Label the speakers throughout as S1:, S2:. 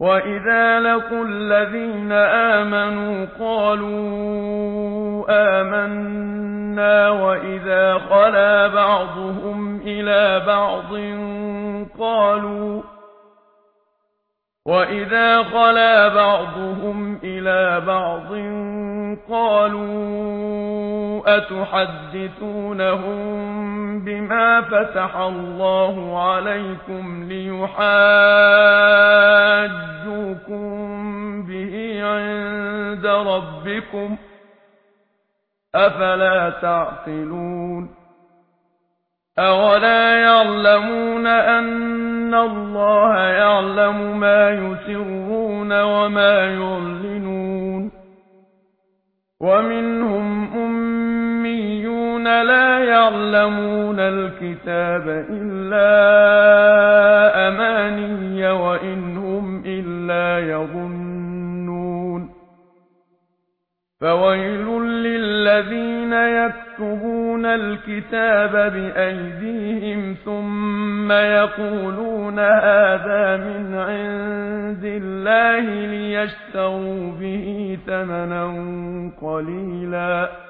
S1: وَإِذَا لَقُوا الَّذِينَ آمَنُوا قَالُوا آمَنَّا وَإِذَا خَلَا بَعْضُهُمْ إِلَى بَعْضٍ قَالُوا وَإِذَا خَلَا بَعْضُهُمْ إِلَى بَعْضٍ قَالُوا أَتُحَدِّثُونَهُم بِمَا فَتَحَ اللَّهُ عَلَيْكُمْ لِيُحَاجُّوكُم بِهِ عِندَ رَبِّكُمْ أَفَلَا تَعْقِلُونَ أَوَلَا يعلمون الكتاب إلا أماني وإنهم إلا يظنون فويل للذين يكتبون الكتاب بأيديهم ثم يقولون هذا من عند الله ليشتروا به ثمنا قليلاً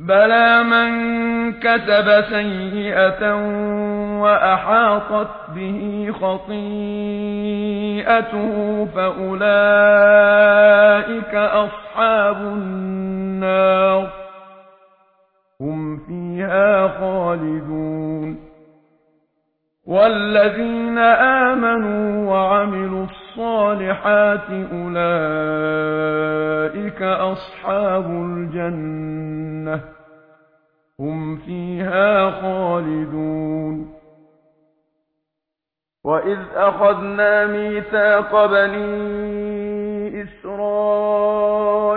S1: بلى من كتب سيئة وأحاطت به خطيئته فأولئك أصحاب النار هم فيها خالدون والذين آمنوا وعملوا الصالحات الصالحات أولئك أصحاب الجنة هم فيها خالدون وإذ أخذنا ميثاق بني إسرائيل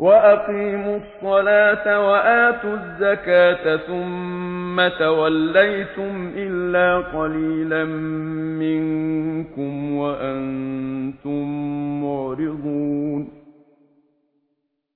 S1: وَأَقِيمُوا الصَّلَاةَ وَآتُوا الزَّكَاةَ ثُمَّ تَوَلَّيْتُمْ إِلَّا قَلِيلًا مِنْكُمْ وَأَنْتُمْ مُعْرِضُونَ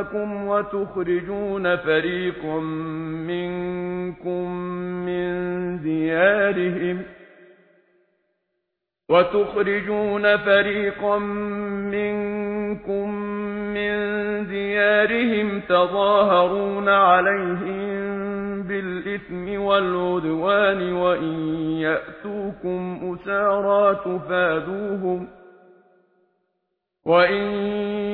S1: دِينَكُمْ وَتُخْرِجُونَ فَرِيقًا مِنْكُمْ مِنْ دِيَارِهِمْ وَتُخْرِجُونَ فَرِيقًا مِنْكُمْ مِنْ دِيَارِهِمْ تَظَاهَرُونَ عَلَيْهِمْ بِالْإِثْمِ وَالْعُدْوَانِ وَإِنْ يَأْتُوكُمْ أُسَارَى تُفَادُوهُمْ وَإِنْ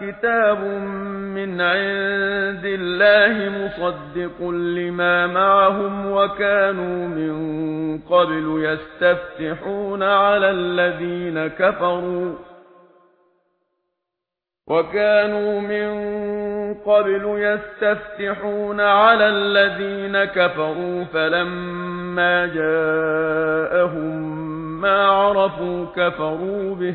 S1: كتاب من عند الله مصدق لما معهم وكانوا من قبل يستفتحون على الذين كفروا وكانوا من قبل يستفتحون على الذين كفروا فلما جاءهم ما عرفوا كفروا به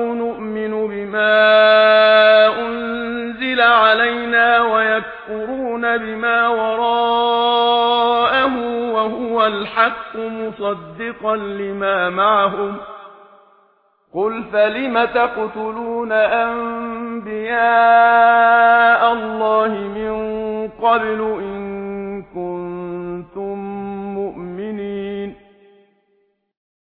S1: بما وراءه وهو الحق مصدقا لما معهم قل فلم تقتلون أنبياء الله من قبل إن